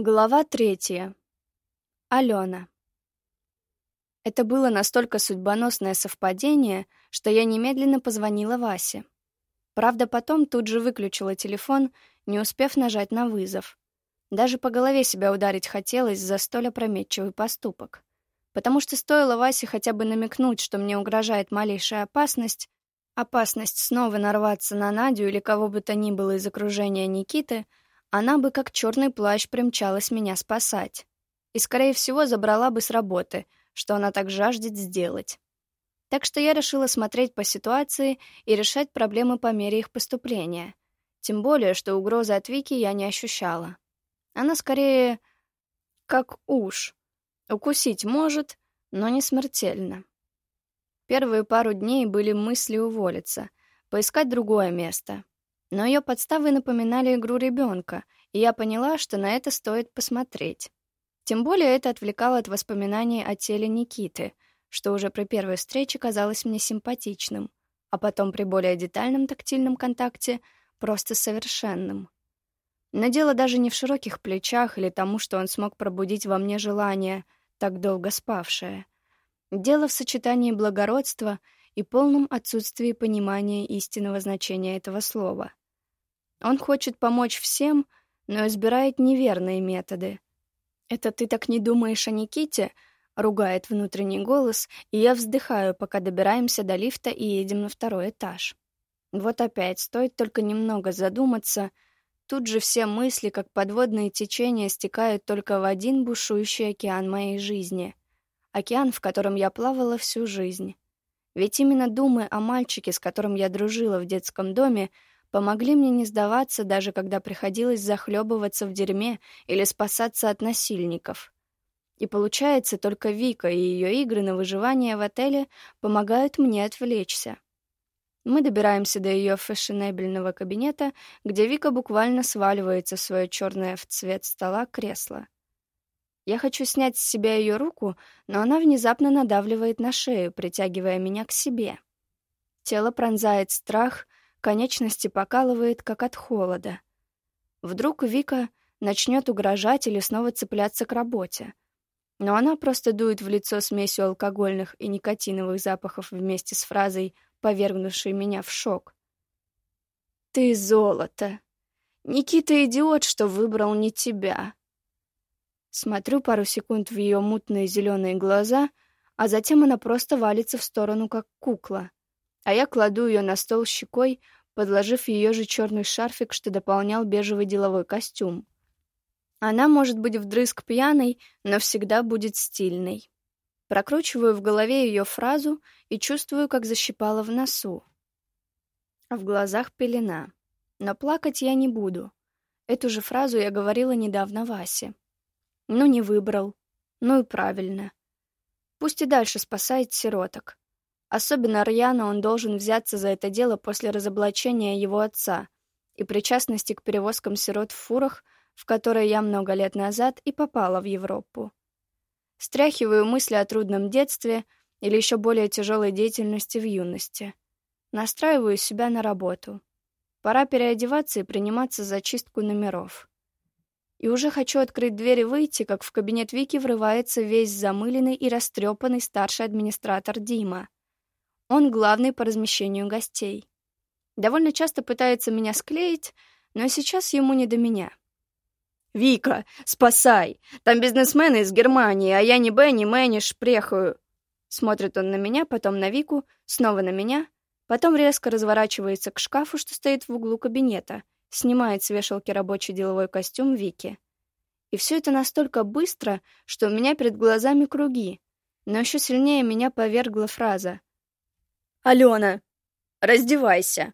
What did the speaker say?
Глава третья. Алена. Это было настолько судьбоносное совпадение, что я немедленно позвонила Васе. Правда, потом тут же выключила телефон, не успев нажать на вызов. Даже по голове себя ударить хотелось за столь опрометчивый поступок. Потому что стоило Васе хотя бы намекнуть, что мне угрожает малейшая опасность, опасность снова нарваться на Надю или кого бы то ни было из окружения Никиты — она бы как черный плащ примчалась меня спасать. И, скорее всего, забрала бы с работы, что она так жаждет сделать. Так что я решила смотреть по ситуации и решать проблемы по мере их поступления. Тем более, что угрозы от Вики я не ощущала. Она скорее как уж. Укусить может, но не смертельно. Первые пару дней были мысли уволиться, поискать другое место, но ее подставы напоминали игру ребенка, и я поняла, что на это стоит посмотреть. Тем более это отвлекало от воспоминаний о теле Никиты, что уже при первой встрече казалось мне симпатичным, а потом при более детальном тактильном контакте просто совершенным. Но дело даже не в широких плечах или тому, что он смог пробудить во мне желание, так долго спавшее. Дело в сочетании благородства и полном отсутствии понимания истинного значения этого слова. Он хочет помочь всем, но избирает неверные методы. «Это ты так не думаешь о Никите?» — ругает внутренний голос, и я вздыхаю, пока добираемся до лифта и едем на второй этаж. Вот опять, стоит только немного задуматься, тут же все мысли, как подводные течения, стекают только в один бушующий океан моей жизни. Океан, в котором я плавала всю жизнь. Ведь именно думы о мальчике, с которым я дружила в детском доме, помогли мне не сдаваться, даже когда приходилось захлебываться в дерьме или спасаться от насильников. И получается, только Вика и ее игры на выживание в отеле помогают мне отвлечься. Мы добираемся до ее фешенебельного кабинета, где Вика буквально сваливается в свое черное в цвет стола кресло. Я хочу снять с себя ее руку, но она внезапно надавливает на шею, притягивая меня к себе. Тело пронзает страх — конечности покалывает, как от холода. Вдруг Вика начнет угрожать или снова цепляться к работе. Но она просто дует в лицо смесью алкогольных и никотиновых запахов вместе с фразой, повергнувшей меня в шок. «Ты золото! Никита идиот, что выбрал не тебя!» Смотрю пару секунд в ее мутные зеленые глаза, а затем она просто валится в сторону, как кукла а я кладу ее на стол щекой, подложив ее же черный шарфик, что дополнял бежевый деловой костюм. Она может быть вдрызг пьяной, но всегда будет стильной. Прокручиваю в голове ее фразу и чувствую, как защипала в носу. В глазах пелена. Но плакать я не буду. Эту же фразу я говорила недавно Васе. Ну, не выбрал. Ну и правильно. Пусть и дальше спасает сироток. Особенно рьяно он должен взяться за это дело после разоблачения его отца и причастности к перевозкам сирот в фурах, в которые я много лет назад и попала в Европу. Стряхиваю мысли о трудном детстве или еще более тяжелой деятельности в юности. Настраиваю себя на работу. Пора переодеваться и приниматься за чистку номеров. И уже хочу открыть дверь и выйти, как в кабинет Вики врывается весь замыленный и растрепанный старший администратор Дима. Он главный по размещению гостей. Довольно часто пытается меня склеить, но сейчас ему не до меня. «Вика, спасай! Там бизнесмены из Германии, а я ни Б, ни Мэ, шпрехаю!» Смотрит он на меня, потом на Вику, снова на меня, потом резко разворачивается к шкафу, что стоит в углу кабинета, снимает с вешалки рабочий деловой костюм Вики. И все это настолько быстро, что у меня перед глазами круги. Но еще сильнее меня повергла фраза «Алена, раздевайся!»